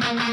Welcome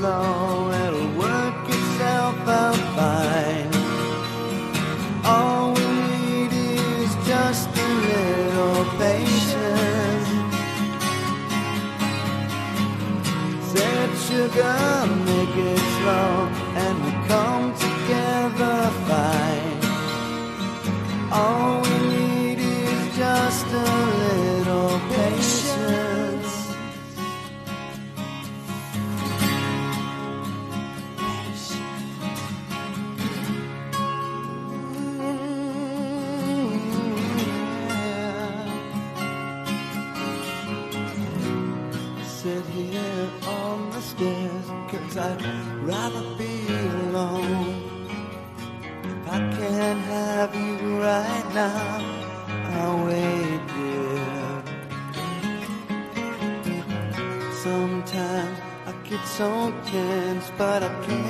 long. I'd rather be alone. If I can't have you right now, I'll wait, here. Sometimes I get so tense, but I can't.